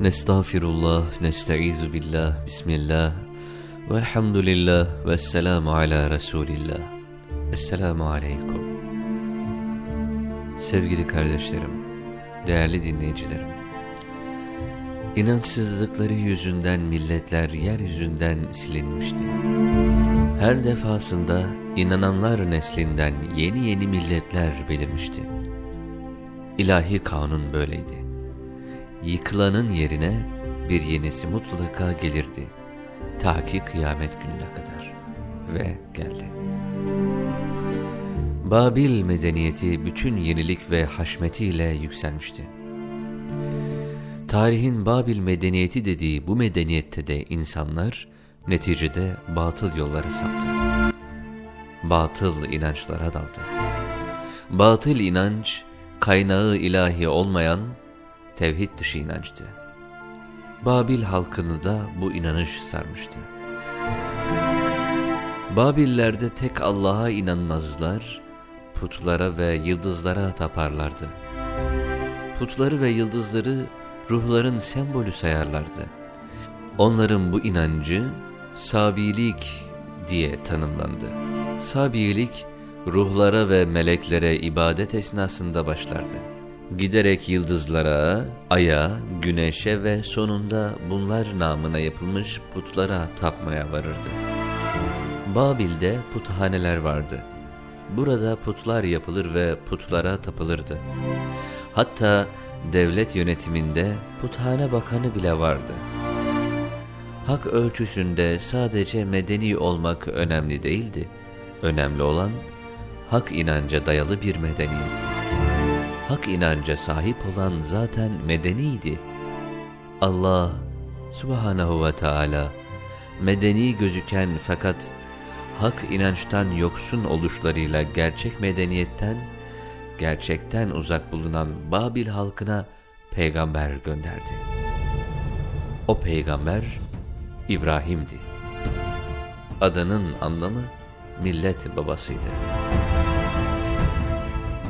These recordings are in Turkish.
Nestağfirullah, nesta'izu billah, bismillah, velhamdülillah, vesselamu ala Resulillah. Esselamu aleyküm. Sevgili kardeşlerim, değerli dinleyicilerim. İnançsızlıkları yüzünden milletler yeryüzünden silinmişti. Her defasında inananlar neslinden yeni yeni milletler belirmişti. İlahi kanun böyleydi yıkılanın yerine bir yenisi mutlaka gelirdi. Ta ki kıyamet gününe kadar. Ve geldi. Babil medeniyeti bütün yenilik ve haşmetiyle yükselmişti. Tarihin Babil medeniyeti dediği bu medeniyette de insanlar neticede batıl yollara saptı. Batıl inançlara daldı. Batıl inanç, kaynağı ilahi olmayan, tevhid dışı inançtı. Babil halkını da bu inanış sarmıştı. Babillerde tek Allah'a inanmazlar, putlara ve yıldızlara taparlardı. Putları ve yıldızları ruhların sembolü sayarlardı. Onların bu inancı Sabilik diye tanımlandı. Sabilik, ruhlara ve meleklere ibadet esnasında başlardı giderek yıldızlara, aya, güneşe ve sonunda bunlar namına yapılmış putlara tapmaya varırdı. Babil'de puthaneler vardı. Burada putlar yapılır ve putlara tapılırdı. Hatta devlet yönetiminde puthane bakanı bile vardı. Hak ölçüsünde sadece medeni olmak önemli değildi. Önemli olan hak inanca dayalı bir medeniyetti hak inanca sahip olan zaten medeniydi. Allah subhanahu ve Teala medeni gözüken fakat hak inançtan yoksun oluşlarıyla gerçek medeniyetten, gerçekten uzak bulunan Babil halkına peygamber gönderdi. O peygamber İbrahim'di. Adının anlamı millet babasıydı.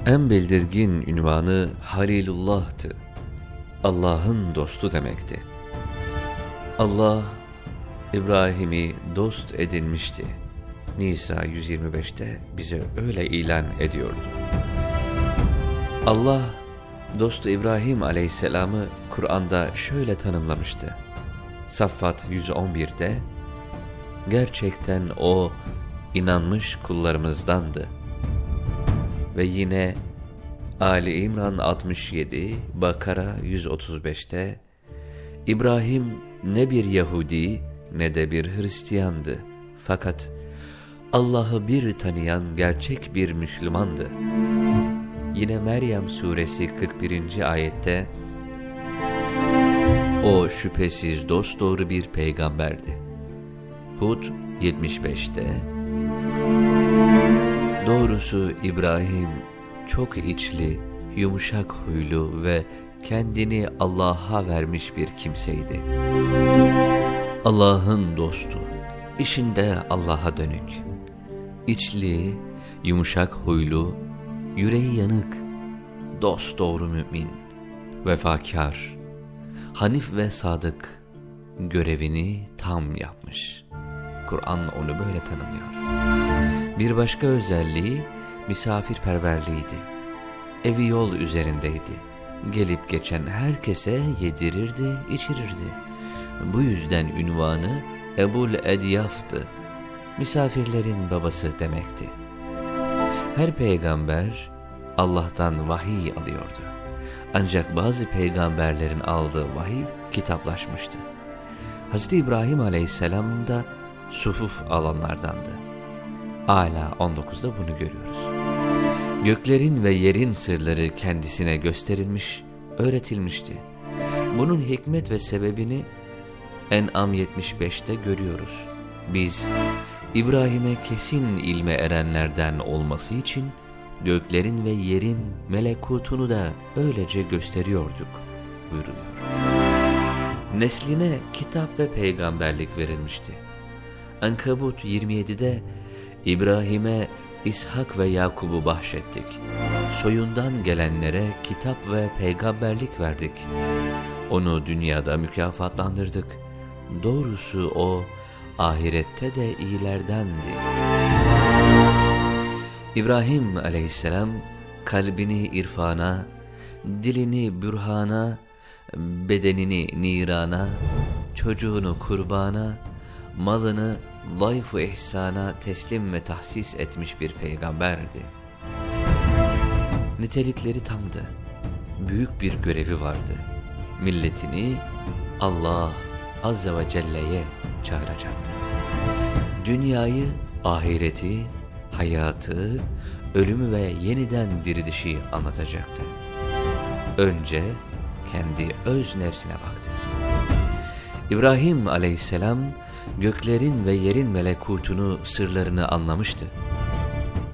En belirgin ünvanı Halilullah'tı. Allah'ın dostu demekti. Allah İbrahim'i dost edinmişti. Nisa 125'te bize öyle ilan ediyordu. Allah dostu İbrahim aleyhisselamı Kur'an'da şöyle tanımlamıştı. Saffat 111'de Gerçekten o inanmış kullarımızdandı ve yine Ali İmran 67, Bakara 135'te İbrahim ne bir Yahudi ne de bir Hristiyandı. Fakat Allah'ı bir tanıyan gerçek bir Müslümandı. Yine Meryem suresi 41. ayette O şüphesiz dosdoğru bir peygamberdi. Hud 75'te Doğrusu İbrahim çok içli, yumuşak huylu ve kendini Allah'a vermiş bir kimseydi. Allah'ın dostu, işinde Allah'a dönük. İçli, yumuşak huylu, yüreği yanık, dost doğru mümin, vefakar, hanif ve sadık, görevini tam yapmış. Kur'an onu böyle tanımlıyor. Bir başka özelliği misafirperverliğiydi. Evi yol üzerindeydi. Gelip geçen herkese yedirirdi, içirirdi. Bu yüzden ünvanı Ebul Edyaf'tı. Misafirlerin babası demekti. Her peygamber Allah'tan vahiy alıyordu. Ancak bazı peygamberlerin aldığı vahiy kitaplaşmıştı. Hz. İbrahim aleyhisselam da sufuf alanlardandı. Ala 19'da bunu görüyoruz. Göklerin ve yerin sırları kendisine gösterilmiş, öğretilmişti. Bunun hikmet ve sebebini En'am 75'te görüyoruz. Biz İbrahim'e kesin ilme erenlerden olması için göklerin ve yerin melekutunu da öylece gösteriyorduk buyuruluyor. Nesline kitap ve peygamberlik verilmişti. Ankabut 27'de İbrahim'e İshak ve Yakub'u bahşettik. Soyundan gelenlere kitap ve peygamberlik verdik. Onu dünyada mükafatlandırdık. Doğrusu o, ahirette de iyilerdendi. İbrahim aleyhisselam, kalbini irfana, dilini bürhana, bedenini nirana, çocuğunu kurbana, malını layf-ı ihsana teslim ve tahsis etmiş bir peygamberdi. Nitelikleri tamdı. Büyük bir görevi vardı. Milletini Allah Azze ve Celle'ye çağıracaktı. Dünyayı, ahireti, hayatı, ölümü ve yeniden dirilişi anlatacaktı. Önce kendi öz nefsine baktı. İbrahim aleyhisselam göklerin ve yerin melekutunu, sırlarını anlamıştı.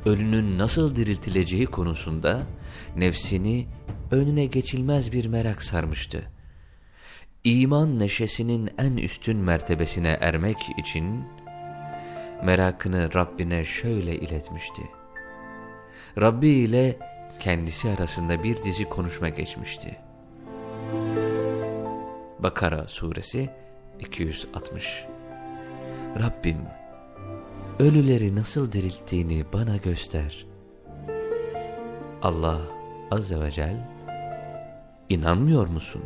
Ölünün nasıl diriltileceği konusunda nefsini önüne geçilmez bir merak sarmıştı. İman neşesinin en üstün mertebesine ermek için merakını Rabbine şöyle iletmişti. Rabbi ile kendisi arasında bir dizi konuşma geçmişti. Bakara suresi 260 Rabbim, ölüleri nasıl dirilttiğini bana göster. Allah Azze ve Celle, inanmıyor musun?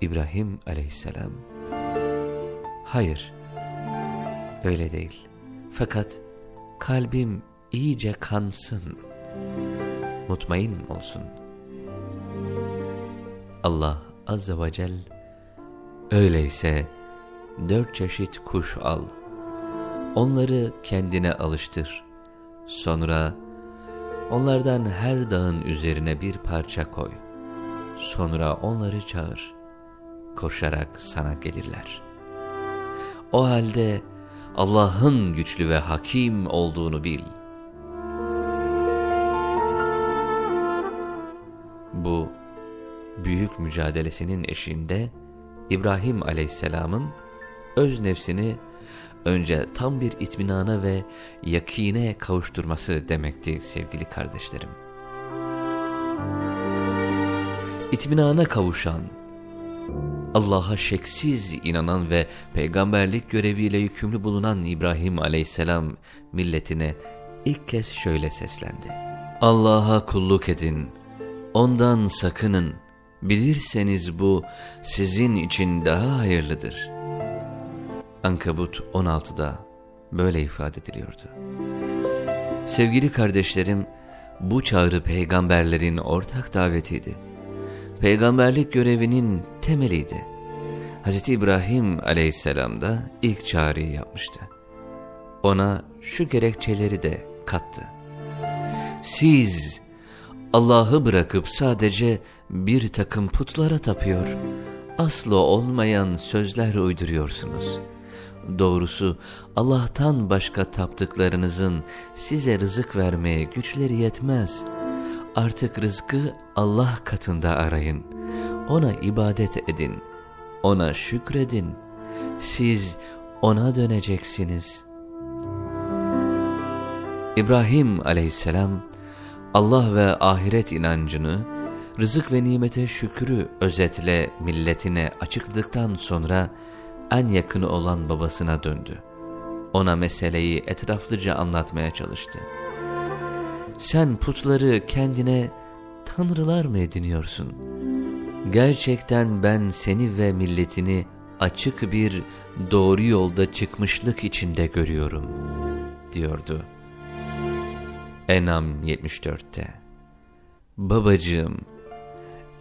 İbrahim aleyhisselam, hayır, öyle değil. Fakat kalbim iyice kansın, mutmain olsun. Allah Azze ve Celle, öyleyse dört çeşit kuş al. Onları kendine alıştır. Sonra onlardan her dağın üzerine bir parça koy. Sonra onları çağır. Koşarak sana gelirler. O halde Allah'ın güçlü ve hakim olduğunu bil. Bu büyük mücadelesinin eşiğinde İbrahim aleyhisselamın öz nefsini önce tam bir itminana ve yakine kavuşturması demekti sevgili kardeşlerim. İtminana kavuşan, Allah'a şeksiz inanan ve peygamberlik göreviyle yükümlü bulunan İbrahim aleyhisselam milletine ilk kez şöyle seslendi. Allah'a kulluk edin, ondan sakının, bilirseniz bu sizin için daha hayırlıdır. Ankabut 16'da böyle ifade ediliyordu. Sevgili kardeşlerim, bu çağrı peygamberlerin ortak davetiydi. Peygamberlik görevinin temeliydi. Hz. İbrahim aleyhisselam da ilk çağrıyı yapmıştı. Ona şu gerekçeleri de kattı. Siz Allah'ı bırakıp sadece bir takım putlara tapıyor, aslı olmayan sözler uyduruyorsunuz. Doğrusu Allah'tan başka taptıklarınızın size rızık vermeye güçleri yetmez. Artık rızkı Allah katında arayın. Ona ibadet edin. Ona şükredin. Siz ona döneceksiniz. İbrahim aleyhisselam Allah ve ahiret inancını, rızık ve nimete şükrü özetle milletine açıkladıktan sonra en yakını olan babasına döndü. Ona meseleyi etraflıca anlatmaya çalıştı. Sen putları kendine tanrılar mı ediniyorsun? Gerçekten ben seni ve milletini açık bir doğru yolda çıkmışlık içinde görüyorum, diyordu. Enam 74'te Babacığım,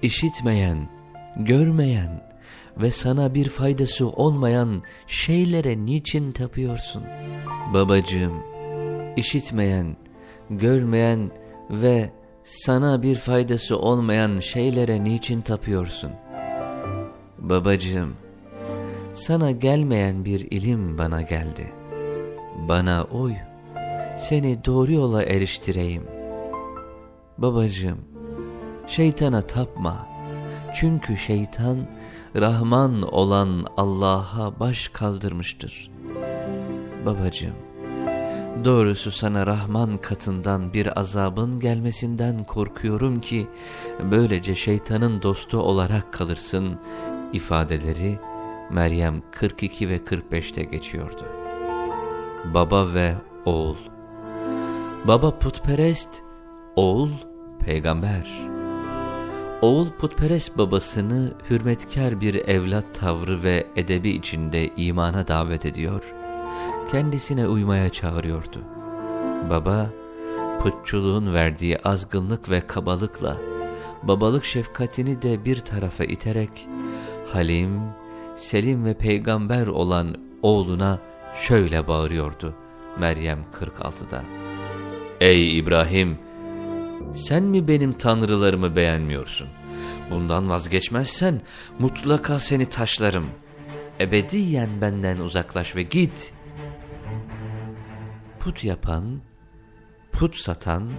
işitmeyen, görmeyen ve sana bir faydası olmayan şeylere niçin tapıyorsun? Babacığım, işitmeyen, görmeyen ve sana bir faydası olmayan şeylere niçin tapıyorsun? Babacığım, sana gelmeyen bir ilim bana geldi. Bana uy, seni doğru yola eriştireyim. Babacığım, şeytana tapma. Çünkü şeytan, Rahman olan Allah'a baş kaldırmıştır. Babacığım, Doğrusu sana Rahman katından bir azabın gelmesinden korkuyorum ki böylece şeytanın dostu olarak kalırsın ifadeleri Meryem 42 ve 45'te geçiyordu. Baba ve oğul Baba putperest, oğul peygamber. Oğul putperest babasını hürmetkar bir evlat tavrı ve edebi içinde imana davet ediyor, kendisine uymaya çağırıyordu. Baba, putçuluğun verdiği azgınlık ve kabalıkla, babalık şefkatini de bir tarafa iterek, Halim, Selim ve peygamber olan oğluna şöyle bağırıyordu Meryem 46'da. Ey İbrahim! Sen mi benim tanrılarımı beğenmiyorsun? Bundan vazgeçmezsen mutlaka seni taşlarım. Ebediyen benden uzaklaş ve git. Put yapan, put satan,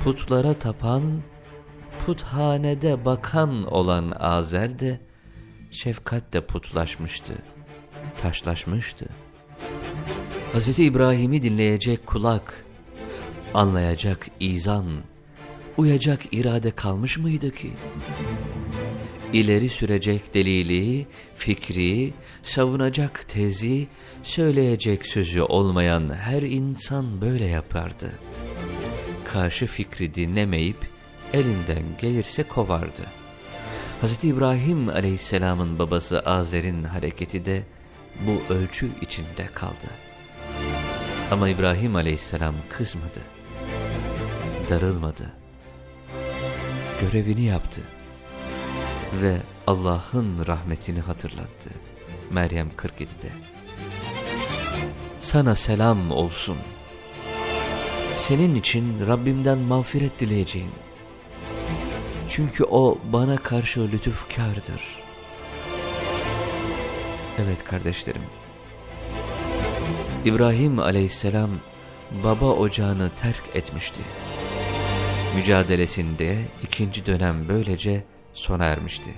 putlara tapan, puthanede bakan olan Azer de şefkatle putlaşmıştı, taşlaşmıştı. Hz. İbrahim'i dinleyecek kulak, anlayacak izan, uyacak irade kalmış mıydı ki? İleri sürecek delili, fikri, savunacak tezi, söyleyecek sözü olmayan her insan böyle yapardı. Karşı fikri dinlemeyip elinden gelirse kovardı. Hz. İbrahim aleyhisselamın babası Azer'in hareketi de bu ölçü içinde kaldı. Ama İbrahim aleyhisselam kızmadı darılmadı. Görevini yaptı ve Allah'ın rahmetini hatırlattı. Meryem 47'de. Sana selam olsun. Senin için Rabbimden mağfiret dileyeceğim. Çünkü o bana karşı lütufkardır. Evet kardeşlerim. İbrahim aleyhisselam baba ocağını terk etmişti mücadelesinde ikinci dönem böylece sona ermişti.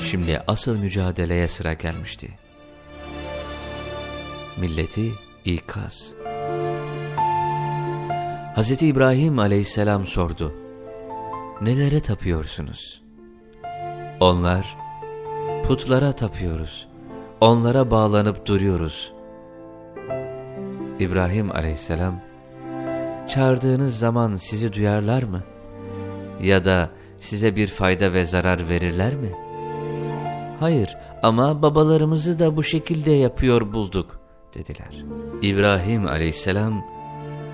Şimdi asıl mücadeleye sıra gelmişti. Milleti ikaz. Hz. İbrahim aleyhisselam sordu. Nelere tapıyorsunuz? Onlar, putlara tapıyoruz. Onlara bağlanıp duruyoruz. İbrahim aleyhisselam, Çağırdığınız zaman sizi duyarlar mı? Ya da size bir fayda ve zarar verirler mi? Hayır ama babalarımızı da bu şekilde yapıyor bulduk dediler. İbrahim aleyhisselam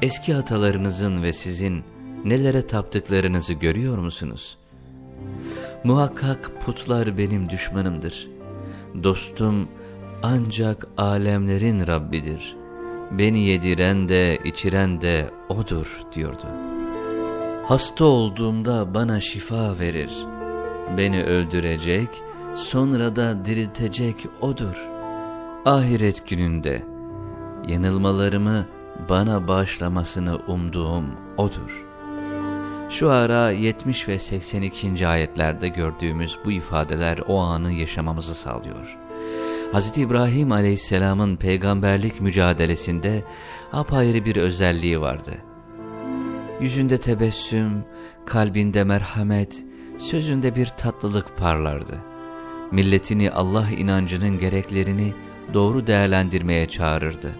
eski atalarınızın ve sizin nelere taptıklarınızı görüyor musunuz? Muhakkak putlar benim düşmanımdır. Dostum ancak alemlerin Rabbidir.'' Beni yediren de içiren de O'dur diyordu. Hasta olduğumda bana şifa verir. Beni öldürecek, sonra da diriltecek O'dur. Ahiret gününde yanılmalarımı bana bağışlamasını umduğum O'dur. Şu ara 70 ve 82. ayetlerde gördüğümüz bu ifadeler o anı yaşamamızı sağlıyor. Hz. İbrahim aleyhisselamın peygamberlik mücadelesinde apayrı bir özelliği vardı. Yüzünde tebessüm, kalbinde merhamet, sözünde bir tatlılık parlardı. Milletini Allah inancının gereklerini doğru değerlendirmeye çağırırdı.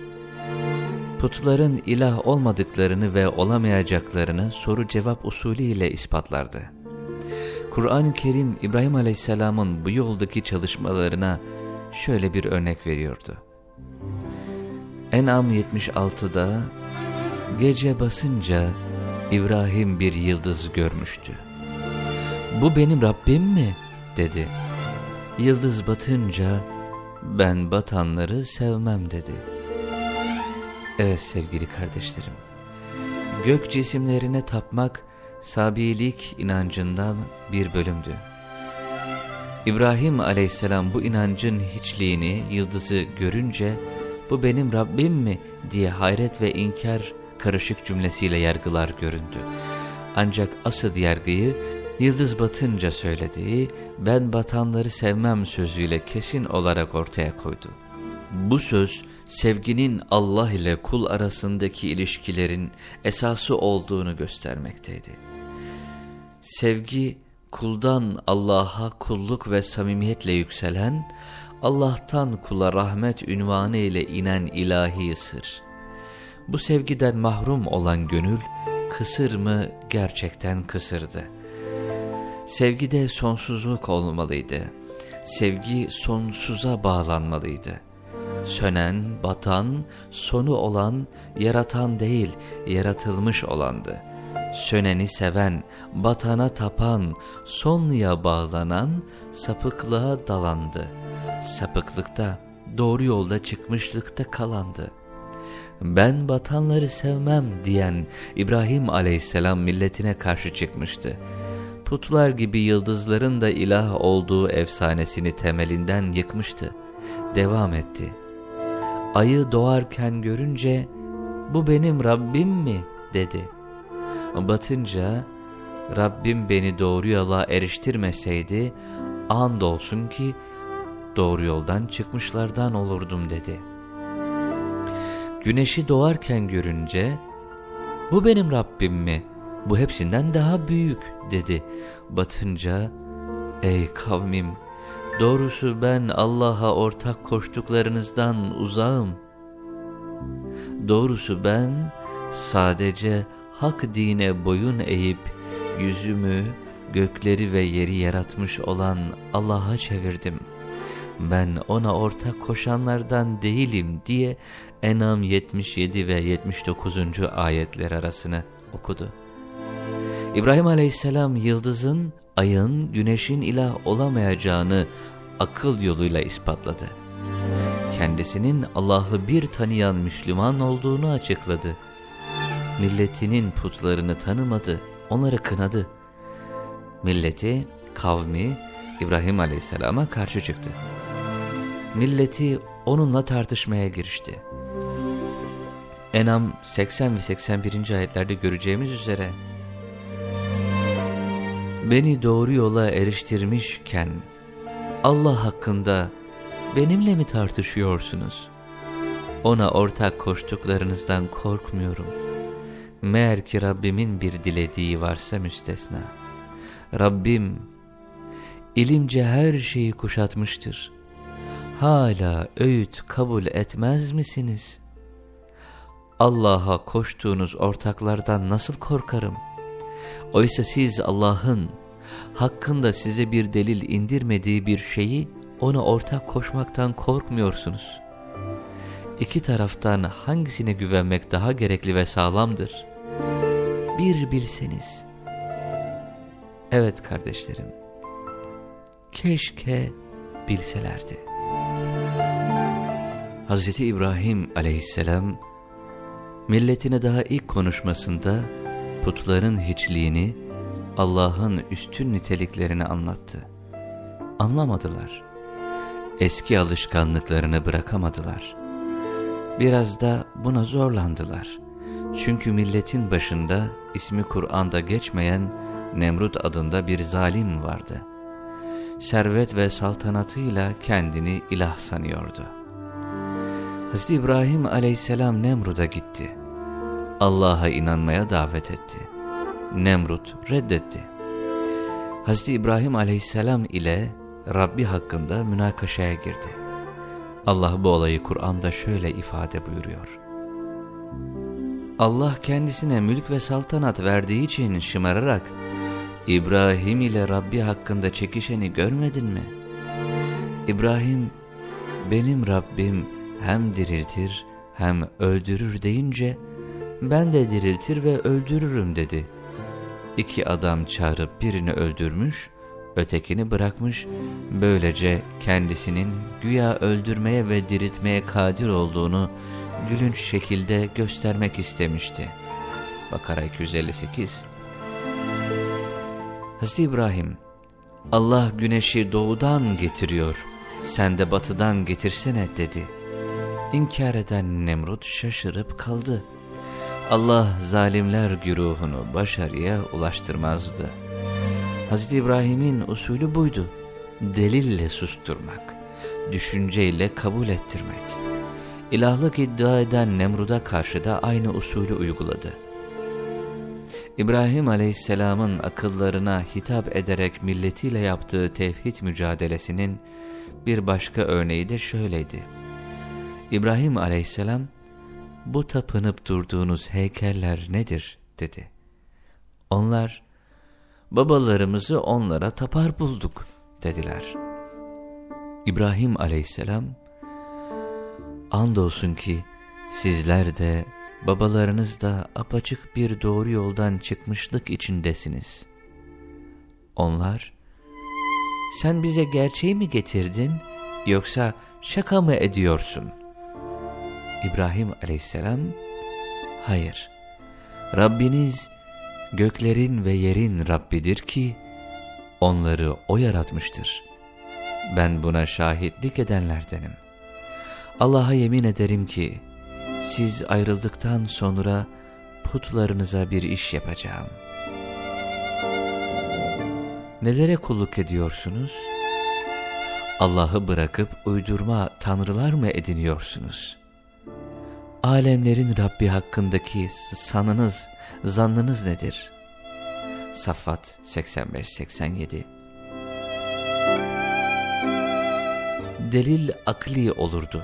Putların ilah olmadıklarını ve olamayacaklarını soru-cevap usulü ispatlardı. Kur'an-ı Kerim İbrahim Aleyhisselam'ın bu yoldaki çalışmalarına şöyle bir örnek veriyordu. En'am 76'da gece basınca İbrahim bir yıldız görmüştü. Bu benim Rabbim mi? dedi. Yıldız batınca ben batanları sevmem dedi. Evet sevgili kardeşlerim. Gök cisimlerine tapmak sabilik inancından bir bölümdü. İbrahim aleyhisselam bu inancın hiçliğini, yıldızı görünce bu benim Rabbim mi diye hayret ve inkar karışık cümlesiyle yargılar göründü. Ancak asıl yargıyı yıldız batınca söylediği ben batanları sevmem sözüyle kesin olarak ortaya koydu. Bu söz sevginin Allah ile kul arasındaki ilişkilerin esası olduğunu göstermekteydi. Sevgi, kuldan Allah'a kulluk ve samimiyetle yükselen, Allah'tan kula rahmet ünvanı ile inen ilahi sır. Bu sevgiden mahrum olan gönül, kısır mı gerçekten kısırdı. Sevgide sonsuzluk olmalıydı. Sevgi sonsuza bağlanmalıydı. Sönen, batan, sonu olan, yaratan değil, yaratılmış olandı. Söneni seven, batana tapan, sonluya bağlanan, sapıklığa dalandı. Sapıklıkta, doğru yolda çıkmışlıkta kalandı. Ben batanları sevmem diyen İbrahim aleyhisselam milletine karşı çıkmıştı. Putlar gibi yıldızların da ilah olduğu efsanesini temelinden yıkmıştı. Devam etti. Ayı doğarken görünce bu benim Rabbim mi dedi. Batınca Rabbim beni doğru yola eriştirmeseydi andolsun ki doğru yoldan çıkmışlardan olurdum dedi. Güneşi doğarken görünce bu benim Rabbim mi? Bu hepsinden daha büyük dedi. Batınca ey kavmim doğrusu ben Allah'a ortak koştuklarınızdan uzağım. Doğrusu ben sadece hak dine boyun eğip yüzümü gökleri ve yeri yaratmış olan Allah'a çevirdim. Ben ona ortak koşanlardan değilim diye Enam 77 ve 79. ayetler arasını okudu. İbrahim aleyhisselam yıldızın, ayın, güneşin ilah olamayacağını akıl yoluyla ispatladı. Kendisinin Allah'ı bir tanıyan Müslüman olduğunu açıkladı. Milletinin putlarını tanımadı, onları kınadı. Milleti, kavmi İbrahim aleyhisselama karşı çıktı. Milleti onunla tartışmaya girişti. Enam 80 ve 81. ayetlerde göreceğimiz üzere Beni doğru yola eriştirmişken Allah hakkında benimle mi tartışıyorsunuz? Ona ortak koştuklarınızdan korkmuyorum. Meğer ki Rabbimin bir dilediği varsa müstesna. Rabbim ilimce her şeyi kuşatmıştır. Hala öğüt kabul etmez misiniz? Allah'a koştuğunuz ortaklardan nasıl korkarım? Oysa siz Allah'ın hakkında size bir delil indirmediği bir şeyi ona ortak koşmaktan korkmuyorsunuz. İki taraftan hangisine güvenmek daha gerekli ve sağlamdır? Bir bilseniz. Evet kardeşlerim, keşke bilselerdi. Hz. İbrahim aleyhisselam, milletine daha ilk konuşmasında putların hiçliğini, Allah'ın üstün niteliklerini anlattı. Anlamadılar. Eski alışkanlıklarını bırakamadılar. Biraz da buna zorlandılar. Çünkü milletin başında ismi Kur'an'da geçmeyen Nemrut adında bir zalim vardı. Servet ve saltanatıyla kendini ilah sanıyordu. Hz. İbrahim aleyhisselam Nemrut'a gitti. Allah'a inanmaya davet etti. Nemrut reddetti. Hz. İbrahim aleyhisselam ile Rabbi hakkında münakaşaya girdi. Allah bu olayı Kur'an'da şöyle ifade buyuruyor. Allah kendisine mülk ve saltanat verdiği için şımararak İbrahim ile Rabbi hakkında çekişeni görmedin mi? İbrahim benim Rabbim hem diriltir hem öldürür deyince ben de diriltir ve öldürürüm dedi. İki adam çağırıp birini öldürmüş, ötekini bırakmış, böylece kendisinin güya öldürmeye ve diriltmeye kadir olduğunu gülünç şekilde göstermek istemişti. Bakara 258 Hazreti İbrahim, Allah güneşi doğudan getiriyor, sen de batıdan getirsene dedi. İnkar eden Nemrut şaşırıp kaldı. Allah zalimler güruhunu başarıya ulaştırmazdı. Hz. İbrahim'in usulü buydu. Delille susturmak, düşünceyle kabul ettirmek. İlahlık iddia eden Nemrud'a karşı da aynı usulü uyguladı. İbrahim aleyhisselamın akıllarına hitap ederek milletiyle yaptığı tevhid mücadelesinin bir başka örneği de şöyleydi. İbrahim aleyhisselam, bu tapınıp durduğunuz heykeller nedir? dedi. Onlar, babalarımızı onlara tapar bulduk dediler. İbrahim aleyhisselam, andolsun ki sizler de babalarınız da apaçık bir doğru yoldan çıkmışlık içindesiniz. Onlar, sen bize gerçeği mi getirdin yoksa şaka mı ediyorsun? İbrahim aleyhisselam, hayır, Rabbiniz göklerin ve yerin Rabbidir ki, onları O yaratmıştır. Ben buna şahitlik edenlerdenim. Allah'a yemin ederim ki, siz ayrıldıktan sonra putlarınıza bir iş yapacağım. Nelere kulluk ediyorsunuz? Allah'ı bırakıp uydurma tanrılar mı ediniyorsunuz? Alemlerin Rabbi hakkındaki sanınız, zannınız nedir? Saffat 85-87 Delil akli olurdu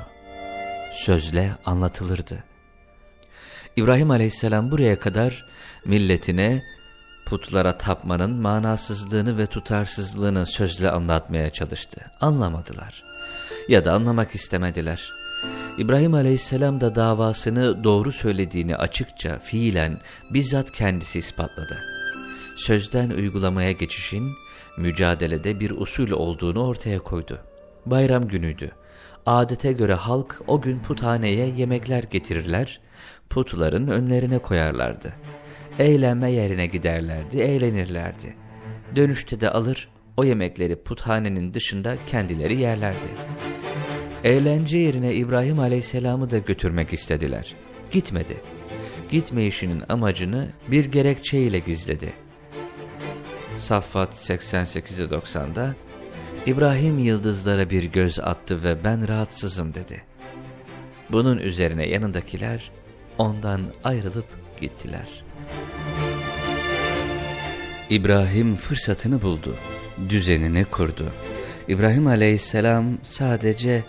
sözle anlatılırdı. İbrahim aleyhisselam buraya kadar milletine putlara tapmanın manasızlığını ve tutarsızlığını sözle anlatmaya çalıştı. Anlamadılar ya da anlamak istemediler. İbrahim aleyhisselam da davasını doğru söylediğini açıkça, fiilen, bizzat kendisi ispatladı. Sözden uygulamaya geçişin, mücadelede bir usul olduğunu ortaya koydu. Bayram günüydü. Adete göre halk o gün puthaneye yemekler getirirler, putların önlerine koyarlardı. Eğlenme yerine giderlerdi, eğlenirlerdi. Dönüşte de alır, o yemekleri puthanenin dışında kendileri yerlerdi. Eğlence yerine İbrahim Aleyhisselam'ı da götürmek istediler. Gitmedi. Gitme işinin amacını bir gerekçeyle gizledi. Saffat 88'e 90'da İbrahim yıldızlara bir göz attı ve ben rahatsızım dedi. Bunun üzerine yanındakiler ondan ayrılıp gittiler. İbrahim fırsatını buldu, düzenini kurdu. İbrahim aleyhisselam sadece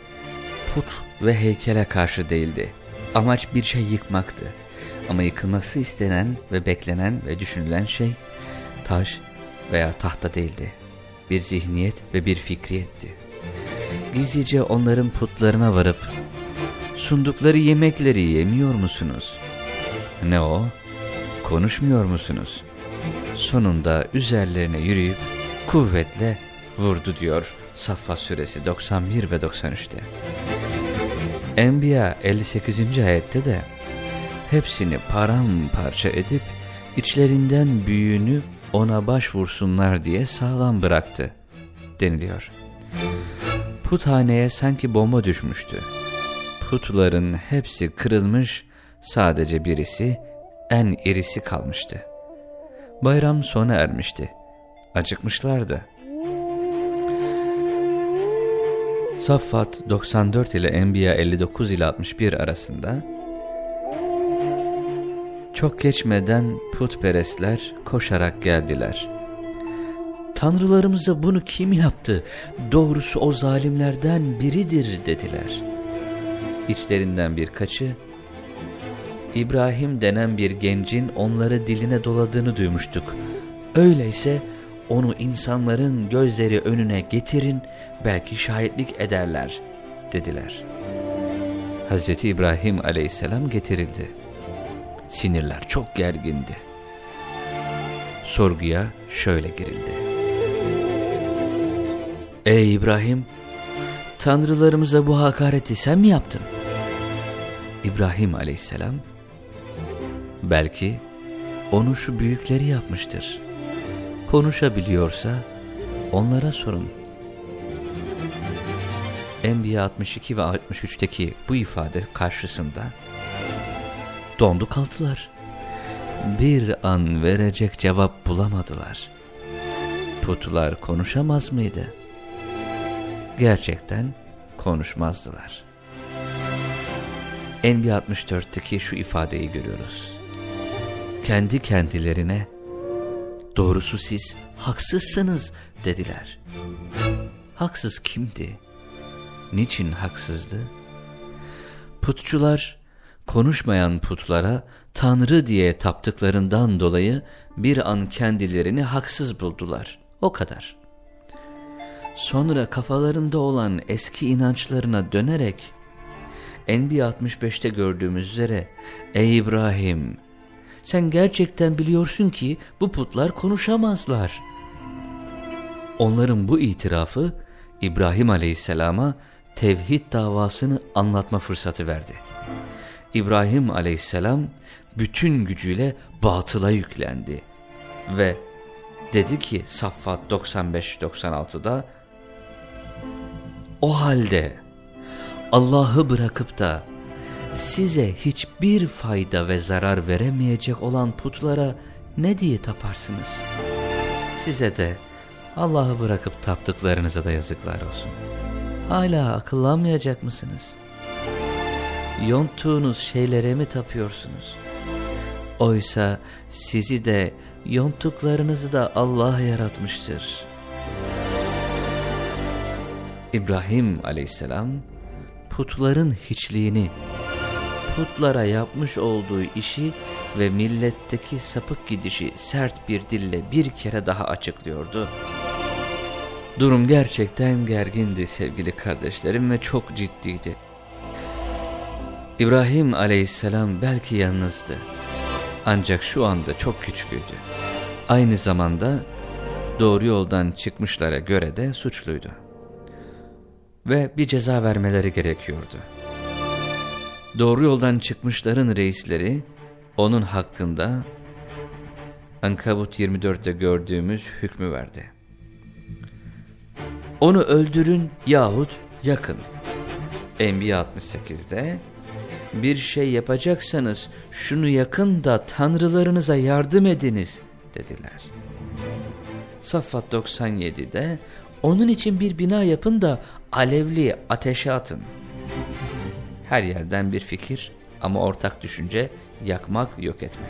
put ve heykele karşı değildi. Amaç bir şey yıkmaktı. Ama yıkılması istenen ve beklenen ve düşünülen şey taş veya tahta değildi bir zihniyet ve bir fikriyetti. Gizlice onların putlarına varıp, sundukları yemekleri yemiyor musunuz? Ne o? Konuşmuyor musunuz? Sonunda üzerlerine yürüyüp kuvvetle vurdu diyor Saffat suresi 91 ve 93'te. Enbiya 58. ayette de hepsini paramparça edip içlerinden büyüğünü ona başvursunlar diye sağlam bıraktı deniliyor. Puthaneye sanki bomba düşmüştü. Putların hepsi kırılmış, sadece birisi, en irisi kalmıştı. Bayram sona ermişti. Acıkmışlardı. Saffat 94 ile Enbiya 59 ile 61 arasında çok geçmeden putperestler koşarak geldiler. Tanrılarımıza bunu kim yaptı? Doğrusu o zalimlerden biridir dediler. İçlerinden birkaçı, İbrahim denen bir gencin onları diline doladığını duymuştuk. Öyleyse onu insanların gözleri önüne getirin, belki şahitlik ederler, dediler. Hz. İbrahim aleyhisselam getirildi. Sinirler çok gergindi. Sorguya şöyle girildi. Ey İbrahim! Tanrılarımıza bu hakareti sen mi yaptın? İbrahim aleyhisselam, belki onu şu büyükleri yapmıştır. Konuşabiliyorsa onlara sorun. Enbiya 62 ve 63'teki bu ifade karşısında dondu kaldılar. Bir an verecek cevap bulamadılar. Putlar konuşamaz mıydı? Gerçekten konuşmazdılar. Enbiya 64'teki şu ifadeyi görüyoruz. Kendi kendilerine doğrusu siz haksızsınız dediler. Haksız kimdi? Niçin haksızdı? Putçular konuşmayan putlara Tanrı diye taptıklarından dolayı bir an kendilerini haksız buldular. O kadar. Sonra kafalarında olan eski inançlarına dönerek Enbiya 65'te gördüğümüz üzere Ey İbrahim sen gerçekten biliyorsun ki bu putlar konuşamazlar. Onların bu itirafı İbrahim aleyhisselama tevhid davasını anlatma fırsatı verdi. İbrahim aleyhisselam bütün gücüyle batıla yüklendi ve dedi ki Saffat 95-96'da o halde Allah'ı bırakıp da size hiçbir fayda ve zarar veremeyecek olan putlara ne diye taparsınız? Size de Allah'ı bırakıp taptıklarınıza da yazıklar olsun. Hala akıllanmayacak mısınız? Yonttuğunuz şeylere mi tapıyorsunuz? Oysa sizi de yonttuklarınızı da Allah yaratmıştır. İbrahim aleyhisselam putların hiçliğini, putlara yapmış olduğu işi ve milletteki sapık gidişi sert bir dille bir kere daha açıklıyordu. Durum gerçekten gergindi sevgili kardeşlerim ve çok ciddiydi. İbrahim aleyhisselam belki yalnızdı. Ancak şu anda çok güçlüydü. Aynı zamanda doğru yoldan çıkmışlara göre de suçluydu. Ve bir ceza vermeleri gerekiyordu. Doğru yoldan çıkmışların reisleri onun hakkında Ankabut 24'te gördüğümüz hükmü verdi. Onu öldürün yahut yakın. Enbiya 68'de bir şey yapacaksanız şunu yakın da tanrılarınıza yardım ediniz dediler. Saffat 97'de onun için bir bina yapın da alevli ateşe atın. Her yerden bir fikir ama ortak düşünce yakmak yok etmek.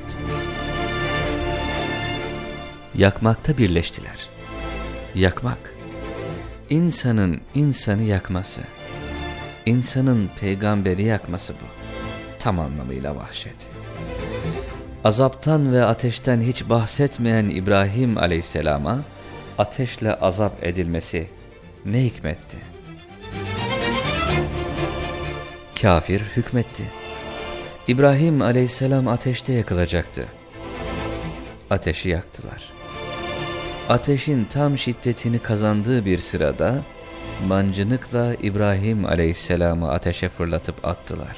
Yakmakta birleştiler. Yakmak, insanın insanı yakması, insanın peygamberi yakması bu. Tam anlamıyla vahşet. Azaptan ve ateşten hiç bahsetmeyen İbrahim aleyhisselama ateşle azap edilmesi ne hikmetti? Kafir hükmetti. İbrahim aleyhisselam ateşte yakılacaktı. Ateşi yaktılar. Ateşin tam şiddetini kazandığı bir sırada mancınıkla İbrahim aleyhisselamı ateşe fırlatıp attılar.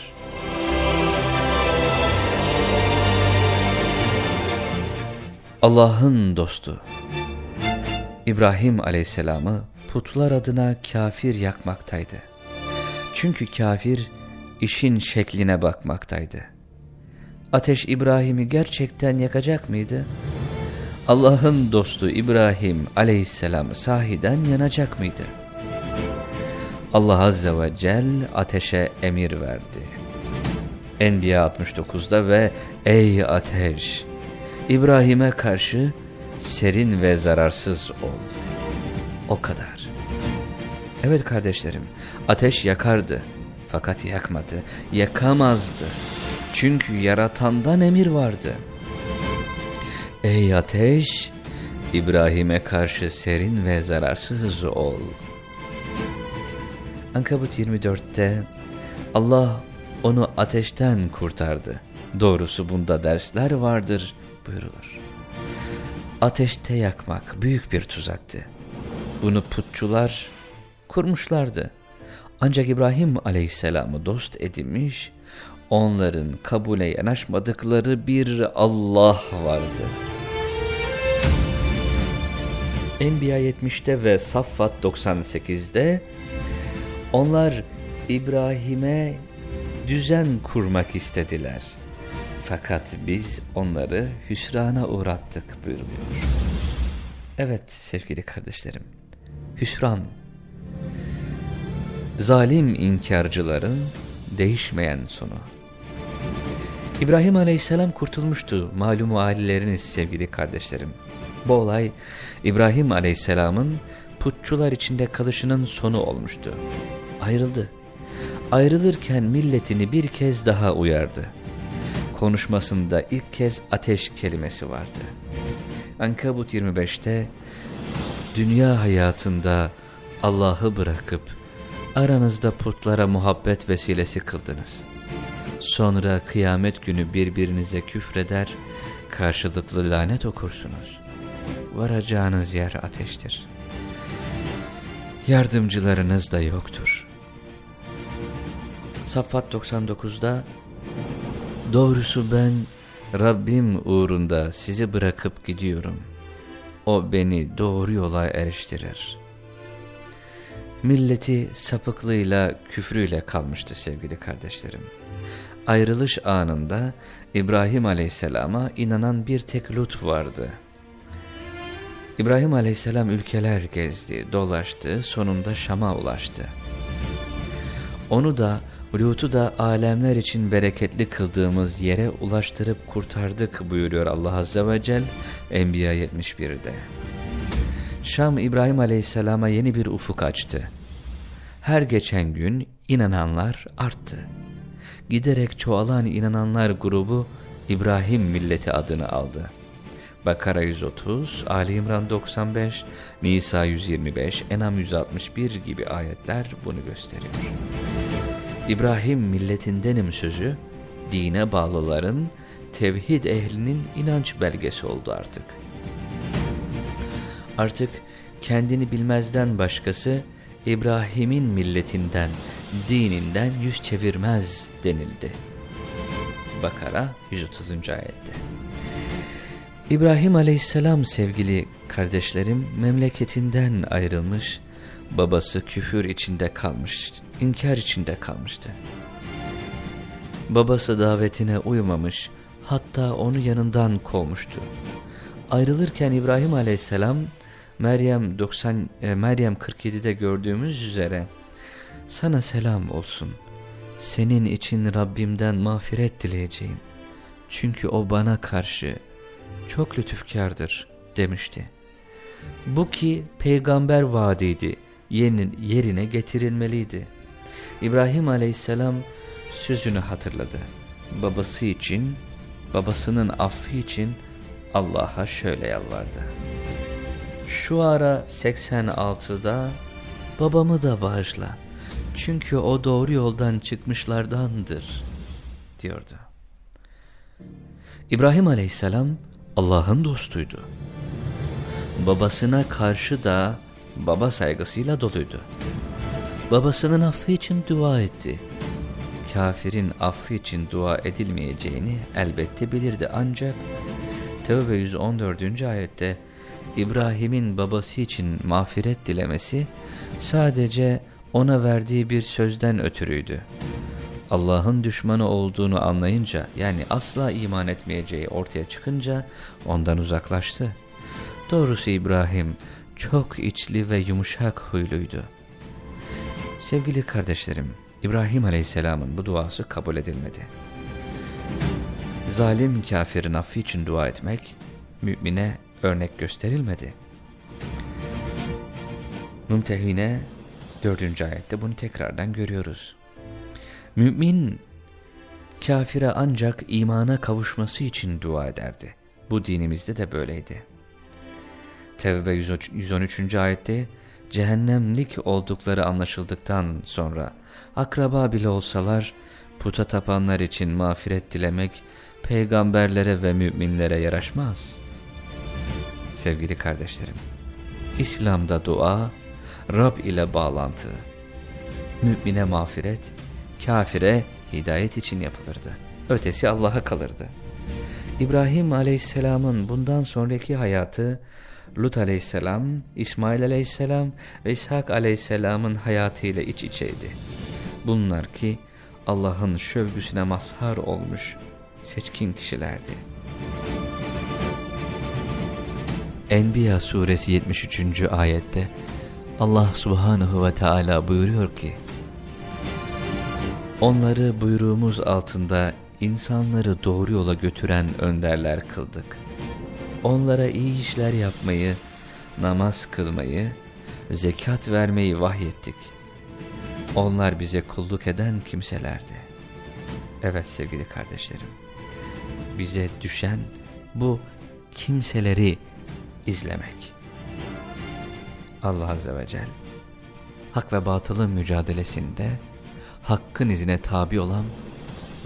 Allah'ın dostu İbrahim aleyhisselamı putlar adına kafir yakmaktaydı. Çünkü kafir işin şekline bakmaktaydı. Ateş İbrahim'i gerçekten yakacak mıydı? Allah'ın dostu İbrahim aleyhisselam sahiden yanacak mıydı? Allah azze ve cel ateşe emir verdi. Enbiya 69'da ve ey ateş İbrahim'e karşı serin ve zararsız ol. O kadar. Evet kardeşlerim, ateş yakardı fakat yakmadı, yakamazdı. Çünkü yaratandan emir vardı. Ey ateş, İbrahim'e karşı serin ve zararsız ol. Ankabut 24'te Allah onu ateşten kurtardı. Doğrusu bunda dersler vardır buyurulur. Ateşte yakmak büyük bir tuzaktı. Bunu putçular kurmuşlardı. Ancak İbrahim aleyhisselamı dost edinmiş, onların kabule yanaşmadıkları bir Allah vardı. Enbiya 70'te ve Saffat 98'de onlar İbrahim'e düzen kurmak istediler. Fakat biz onları hüsrana uğrattık buyuruyor. Evet sevgili kardeşlerim, hüsran, zalim inkarcıların değişmeyen sonu. İbrahim aleyhisselam kurtulmuştu malumu aileleriniz sevgili kardeşlerim. Bu olay İbrahim aleyhisselamın putçular içinde kalışının sonu olmuştu. Ayrıldı. Ayrılırken milletini bir kez daha uyardı. Konuşmasında ilk kez ateş kelimesi vardı. Ankabut 25'te dünya hayatında Allah'ı bırakıp aranızda putlara muhabbet vesilesi kıldınız. Sonra kıyamet günü birbirinize küfreder, karşılıklı lanet okursunuz. Varacağınız yer ateştir. Yardımcılarınız da yoktur. Saffat 99'da Doğrusu ben Rabbim uğrunda sizi bırakıp gidiyorum. O beni doğru yola eriştirir. Milleti sapıklığıyla, küfrüyle kalmıştı sevgili kardeşlerim. Ayrılış anında İbrahim aleyhisselama inanan bir tek Lut vardı. İbrahim aleyhisselam ülkeler gezdi, dolaştı, sonunda Şam'a ulaştı. Onu da Lut'u da alemler için bereketli kıldığımız yere ulaştırıp kurtardık buyuruyor Allah Azze ve Celle Enbiya 71'de. Şam İbrahim Aleyhisselam'a yeni bir ufuk açtı. Her geçen gün inananlar arttı. Giderek çoğalan inananlar grubu İbrahim milleti adını aldı. Bakara 130, Ali İmran 95, Nisa 125, Enam 161 gibi ayetler bunu gösteriyor. İbrahim milletindenim sözü, dine bağlıların, tevhid ehlinin inanç belgesi oldu artık. Artık kendini bilmezden başkası, İbrahim'in milletinden, dininden yüz çevirmez denildi. Bakara 130. ayette. İbrahim aleyhisselam sevgili kardeşlerim memleketinden ayrılmış, babası küfür içinde kalmış, inkar içinde kalmıştı. Babası davetine uymamış, hatta onu yanından kovmuştu. Ayrılırken İbrahim aleyhisselam, Meryem 90 e, Meryem 47'de gördüğümüz üzere sana selam olsun. Senin için Rabbimden mağfiret dileyeceğim. Çünkü o bana karşı çok lütufkardır demişti. Bu ki peygamber vaadiydi, yerine getirilmeliydi. İbrahim aleyhisselam sözünü hatırladı. Babası için, babasının affı için Allah'a şöyle yalvardı. Şu ara 86'da babamı da bağışla. Çünkü o doğru yoldan çıkmışlardandır diyordu. İbrahim aleyhisselam Allah'ın dostuydu. Babasına karşı da baba saygısıyla doluydu. Babasının affı için dua etti. Kafirin affı için dua edilmeyeceğini elbette bilirdi ancak Tevbe 114. ayette İbrahim'in babası için mağfiret dilemesi sadece ona verdiği bir sözden ötürüydü. Allah'ın düşmanı olduğunu anlayınca yani asla iman etmeyeceği ortaya çıkınca ondan uzaklaştı. Doğrusu İbrahim çok içli ve yumuşak huyluydu. Sevgili kardeşlerim, İbrahim Aleyhisselam'ın bu duası kabul edilmedi. Zalim kafirin affı için dua etmek, mümine örnek gösterilmedi. Mümtehine 4. ayette bunu tekrardan görüyoruz. Mümin kafire ancak imana kavuşması için dua ederdi. Bu dinimizde de böyleydi. Tevbe 113. ayette cehennemlik oldukları anlaşıldıktan sonra akraba bile olsalar puta tapanlar için mağfiret dilemek peygamberlere ve müminlere yaraşmaz. Sevgili kardeşlerim, İslam'da dua, Rab ile bağlantı, mümine mağfiret, kafire hidayet için yapılırdı. Ötesi Allah'a kalırdı. İbrahim aleyhisselamın bundan sonraki hayatı Lut aleyhisselam, İsmail aleyhisselam ve İshak aleyhisselamın hayatıyla iç içeydi. Bunlar ki Allah'ın şövgüsüne mazhar olmuş seçkin kişilerdi. Enbiya suresi 73. ayette Allah subhanahu ve teala buyuruyor ki Onları buyruğumuz altında insanları doğru yola götüren önderler kıldık. Onlara iyi işler yapmayı, namaz kılmayı, zekat vermeyi vahyettik. Onlar bize kulluk eden kimselerdi. Evet sevgili kardeşlerim, bize düşen bu kimseleri izlemek. Allah Azze ve Celle, hak ve batılın mücadelesinde, hakkın izine tabi olan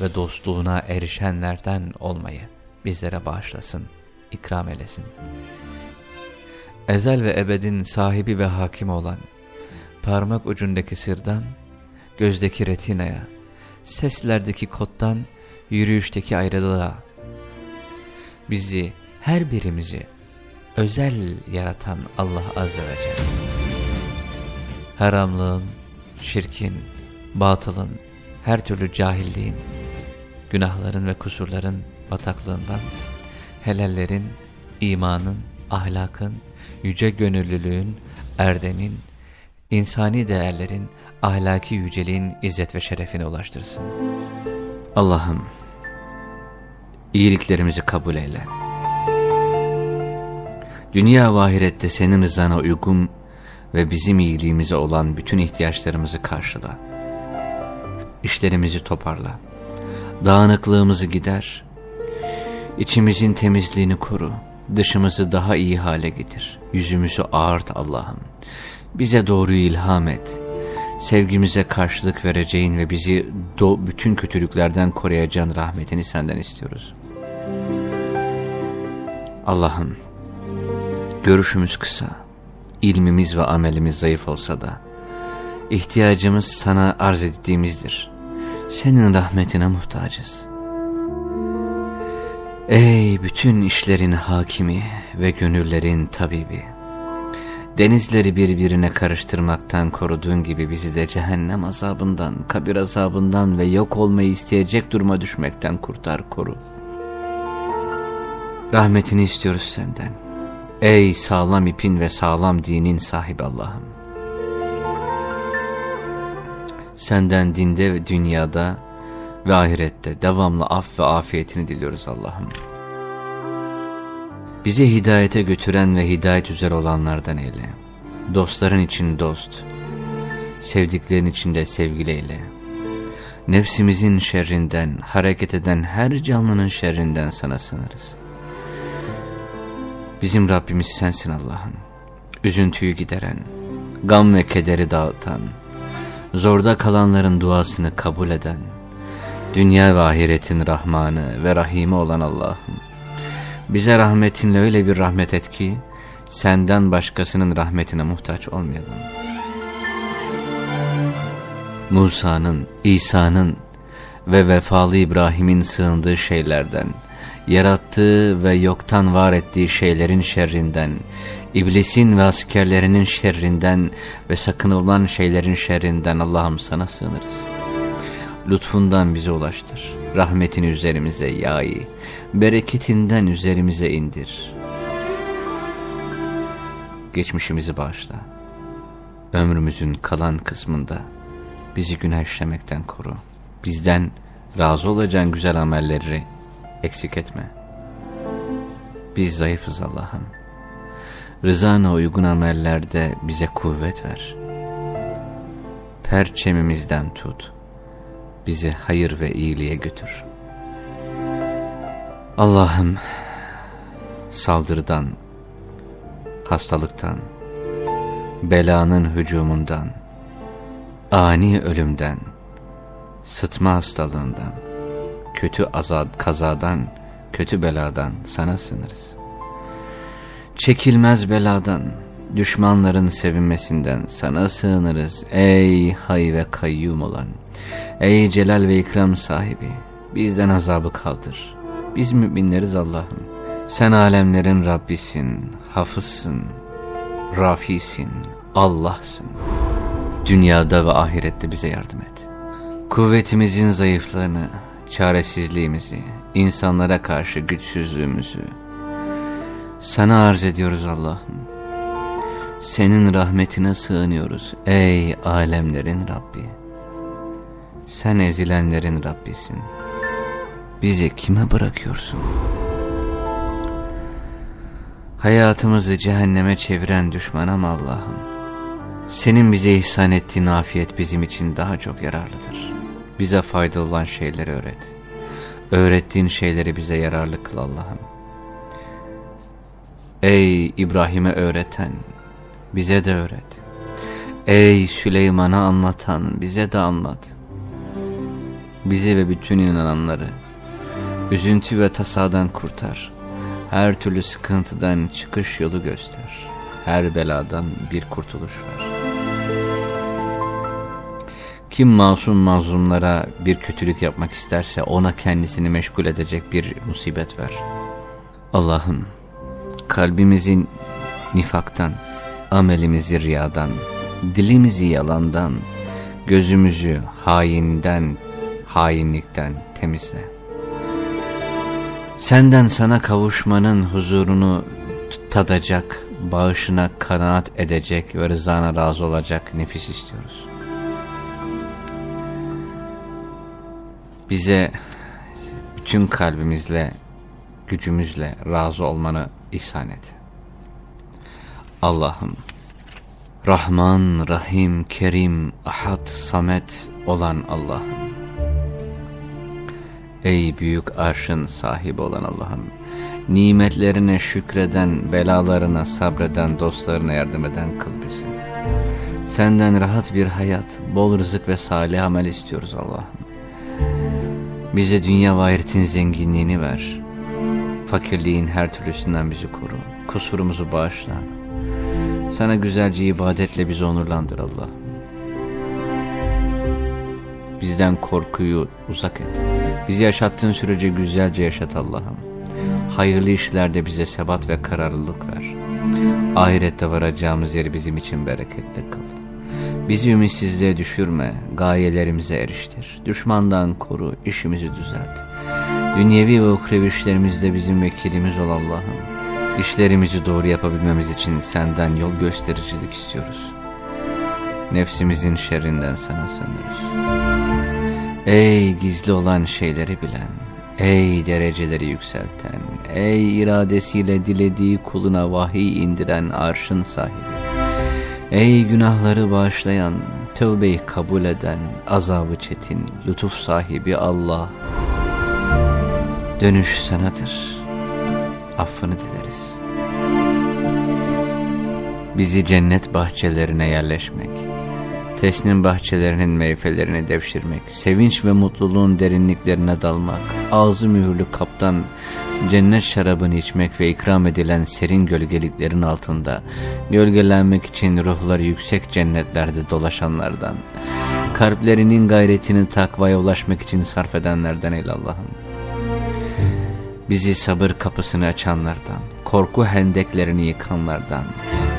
ve dostluğuna erişenlerden olmayı bizlere bağışlasın, ikram eylesin. Ezel ve ebedin sahibi ve hakim olan, parmak ucundaki sırdan, gözdeki retinaya, seslerdeki koddan, yürüyüşteki ayrılığa, bizi, her birimizi özel yaratan Allah Azze ve Celle. Haramlığın, şirkin, batılın, her türlü cahilliğin, günahların ve kusurların bataklığından, helallerin, imanın, ahlakın, yüce gönüllülüğün, erdemin, insani değerlerin, ahlaki yüceliğin izzet ve şerefine ulaştırsın. Allah'ım, iyiliklerimizi kabul eyle. Dünya ve ahirette senin rızana uygun ve bizim iyiliğimize olan bütün ihtiyaçlarımızı karşıla. İşlerimizi toparla. Dağınıklığımızı gider. İçimizin temizliğini koru. Dışımızı daha iyi hale getir. Yüzümüzü ağart Allah'ım. Bize doğruyu ilham et. Sevgimize karşılık vereceğin ve bizi do bütün kötülüklerden koruyacağın rahmetini senden istiyoruz. Allah'ım Görüşümüz kısa, ilmimiz ve amelimiz zayıf olsa da, ihtiyacımız sana arz ettiğimizdir. Senin rahmetine muhtacız. Ey bütün işlerin hakimi ve gönüllerin tabibi! Denizleri birbirine karıştırmaktan koruduğun gibi bizi de cehennem azabından, kabir azabından ve yok olmayı isteyecek duruma düşmekten kurtar, koru. Rahmetini istiyoruz senden. Ey sağlam ipin ve sağlam dinin sahibi Allah'ım. Senden dinde ve dünyada ve ahirette devamlı af ve afiyetini diliyoruz Allah'ım. Bizi hidayete götüren ve hidayet üzere olanlardan eyle. Dostların için dost, sevdiklerin için de sevgili eyle. Nefsimizin şerrinden, hareket eden her canlının şerrinden sana sınırız. Bizim Rabbimiz sensin Allah'ım. Üzüntüyü gideren, gam ve kederi dağıtan, zorda kalanların duasını kabul eden, dünya ve ahiretin Rahmanı ve Rahimi olan Allah'ım. Bize rahmetinle öyle bir rahmet et ki, senden başkasının rahmetine muhtaç olmayalım. Musa'nın, İsa'nın ve vefalı İbrahim'in sığındığı şeylerden, yarattığı ve yoktan var ettiği şeylerin şerrinden, iblisin ve askerlerinin şerrinden ve sakınılan şeylerin şerrinden Allah'ım sana sığınırız. Lütfundan bize ulaştır, rahmetini üzerimize yay, bereketinden üzerimize indir. Geçmişimizi bağışla, ömrümüzün kalan kısmında bizi günah işlemekten koru. Bizden razı olacağın güzel amelleri eksik etme. Biz zayıfız Allah'ım. Rızana uygun amellerde bize kuvvet ver. Perçemimizden tut. Bizi hayır ve iyiliğe götür. Allah'ım saldırıdan, hastalıktan, belanın hücumundan, ani ölümden, sıtma hastalığından, kötü azad, kazadan, kötü beladan sana sınırız. Çekilmez beladan, düşmanların sevinmesinden sana sığınırız ey hay ve kayyum olan. Ey celal ve ikram sahibi, bizden azabı kaldır. Biz müminleriz Allah'ım. Sen alemlerin Rabbisin, hafızsın, rafisin, Allah'sın. Dünyada ve ahirette bize yardım et. Kuvvetimizin zayıflığını, çaresizliğimizi, insanlara karşı güçsüzlüğümüzü sana arz ediyoruz Allah'ım. Senin rahmetine sığınıyoruz ey alemlerin Rabbi. Sen ezilenlerin Rabbisin. bizi kime bırakıyorsun? Hayatımızı cehenneme çeviren düşmanım Allah'ım. Senin bize ihsan ettiğin afiyet bizim için daha çok yararlıdır. Bize faydalı olan şeyleri öğret. Öğrettiğin şeyleri bize yararlı kıl Allah'ım. Ey İbrahim'e öğreten, bize de öğret. Ey Süleyman'a anlatan, bize de anlat. Bizi ve bütün inananları, üzüntü ve tasadan kurtar. Her türlü sıkıntıdan çıkış yolu göster. Her beladan bir kurtuluş ver. Kim masum mazlumlara bir kötülük yapmak isterse ona kendisini meşgul edecek bir musibet ver. Allah'ım kalbimizin nifaktan, amelimizi riyadan, dilimizi yalandan, gözümüzü hainden, hainlikten temizle. Senden sana kavuşmanın huzurunu tadacak, bağışına kanaat edecek ve rızana razı olacak nefis istiyoruz. Bize bütün kalbimizle, gücümüzle razı olmanı ihsan et. Allah'ım, Rahman, Rahim, Kerim, Ahad, Samet olan Allah'ım. Ey büyük arşın sahibi olan Allah'ım, nimetlerine şükreden, belalarına sabreden, dostlarına yardım eden kıl bizi. Senden rahat bir hayat, bol rızık ve salih amel istiyoruz Allah'ım. Bize dünya ve ahiretin zenginliğini ver. Fakirliğin her türlüsünden bizi koru. Kusurumuzu bağışla. Sana güzelce ibadetle bizi onurlandır Allah. Bizden korkuyu uzak et. Bizi yaşattığın sürece güzelce yaşat Allah'ım. Hayırlı işlerde bize sebat ve kararlılık ver. Ahirette varacağımız yeri bizim için bereketli kıl. Bizi ümitsizliğe düşürme, gayelerimize eriştir. Düşmandan koru, işimizi düzelt. Dünyevi ve ukrevi işlerimizde bizim vekilimiz ol Allah'ım. İşlerimizi doğru yapabilmemiz için senden yol göstericilik istiyoruz. Nefsimizin şerrinden sana sığınırız. Ey gizli olan şeyleri bilen, ey dereceleri yükselten, ey iradesiyle dilediği kuluna vahiy indiren arşın sahibi. Ey günahları bağışlayan, tövbeyi kabul eden, azabı çetin, lütuf sahibi Allah. Dönüş sanadır. Affını dileriz. Bizi cennet bahçelerine yerleşmek, tesnim bahçelerinin meyvelerini devşirmek, sevinç ve mutluluğun derinliklerine dalmak, ağzı mühürlü kaptan cennet şarabını içmek ve ikram edilen serin gölgeliklerin altında, gölgelenmek için ruhları yüksek cennetlerde dolaşanlardan, kalplerinin gayretini takvaya ulaşmak için sarf edenlerden el Allah'ım. Bizi sabır kapısını açanlardan, korku hendeklerini yıkanlardan,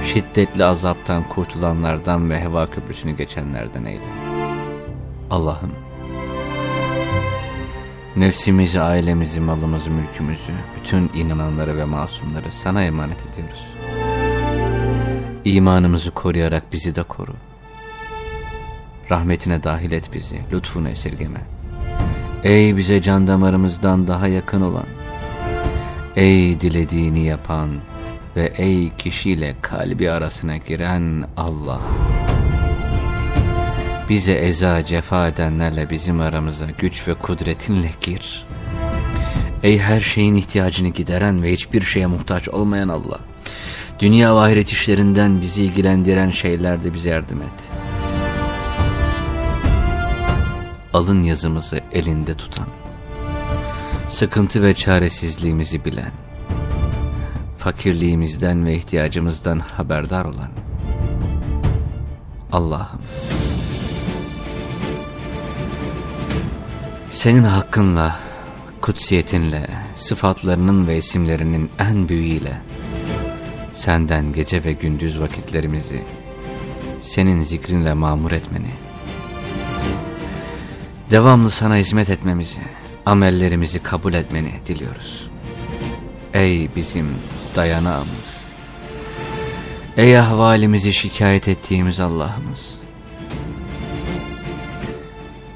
şiddetli azaptan kurtulanlardan ve heva köprüsünü geçenlerden eyle. Allah'ım, nefsimizi, ailemizi, malımızı, mülkümüzü, bütün inananları ve masumları sana emanet ediyoruz. İmanımızı koruyarak bizi de koru. Rahmetine dahil et bizi, lütfunu esirgeme. Ey bize can damarımızdan daha yakın olan, ey dilediğini yapan, ve ey kişiyle kalbi arasına giren Allah. Bize eza cefa edenlerle bizim aramıza güç ve kudretinle gir. Ey her şeyin ihtiyacını gideren ve hiçbir şeye muhtaç olmayan Allah. Dünya ve ahiret işlerinden bizi ilgilendiren şeylerde bize yardım et. Alın yazımızı elinde tutan, sıkıntı ve çaresizliğimizi bilen, fakirliğimizden ve ihtiyacımızdan haberdar olan Allah'ım senin hakkınla, kutsiyetinle, sıfatlarının ve isimlerinin en büyüğüyle senden gece ve gündüz vakitlerimizi senin zikrinle mamur etmeni, devamlı sana hizmet etmemizi, amellerimizi kabul etmeni diliyoruz. Ey bizim dayanağımız. Ey ahvalimizi şikayet ettiğimiz Allah'ımız.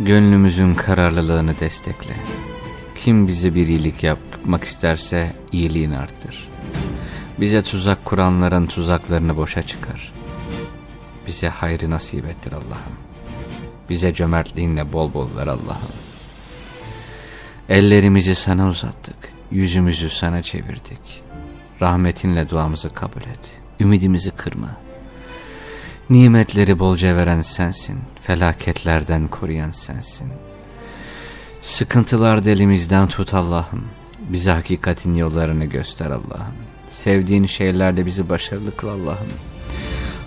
Gönlümüzün kararlılığını destekle. Kim bize bir iyilik yapmak isterse iyiliğini arttır. Bize tuzak kuranların tuzaklarını boşa çıkar. Bize hayrı nasip ettir Allah'ım. Bize cömertliğinle bol bol ver Allah'ım. Ellerimizi sana uzattık, yüzümüzü sana çevirdik. Rahmetinle duamızı kabul et, ümidimizi kırma. Nimetleri bolca veren sensin, felaketlerden koruyan sensin. Sıkıntılar elimizden tut Allah'ım. Bize hakikatin yollarını göster Allah'ım. Sevdiğin şeylerde bizi başarılı kıl Allah'ım.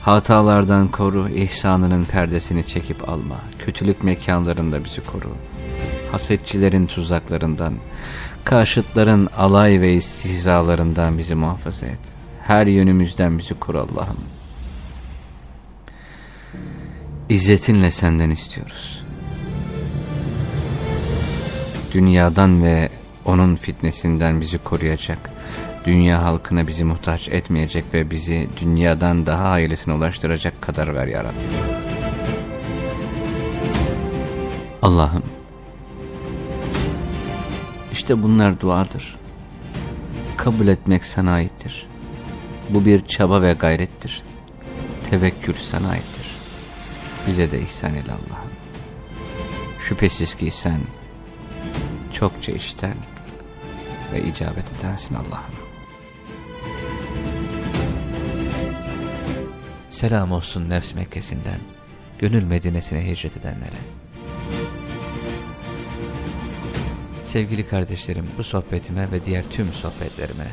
Hatalardan koru, ihsanının perdesini çekip alma. Kötülük mekanlarında bizi koru. Hasetçilerin tuzaklarından, karşıtların alay ve istihzalarından bizi muhafaza et. Her yönümüzden bizi koru Allah'ım. İzzetinle senden istiyoruz. Dünyadan ve onun fitnesinden bizi koruyacak, dünya halkına bizi muhtaç etmeyecek ve bizi dünyadan daha hayırlısına ulaştıracak kadar ver ya. Allah'ım, işte bunlar duadır. Kabul etmek sana aittir. Bu bir çaba ve gayrettir. Tevekkül sana aittir. Bize de ihsan eyle Allah'ım. Şüphesiz ki sen çokça işten ve icabet edensin Allah'ım. Selam olsun nefs Mekkesi'nden, gönül Medine'sine hicret edenlere. Sevgili kardeşlerim bu sohbetime ve diğer tüm sohbetlerime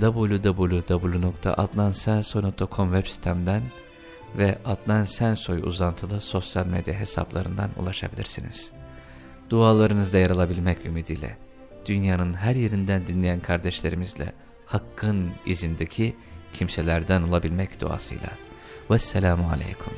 www.adnansensoy.com web sitemden ve Adnan Sensoy uzantılı sosyal medya hesaplarından ulaşabilirsiniz. Dualarınızda yer alabilmek ümidiyle dünyanın her yerinden dinleyen kardeşlerimizle Hakk'ın izindeki kimselerden olabilmek duasıyla. Vesselamu Aleyküm.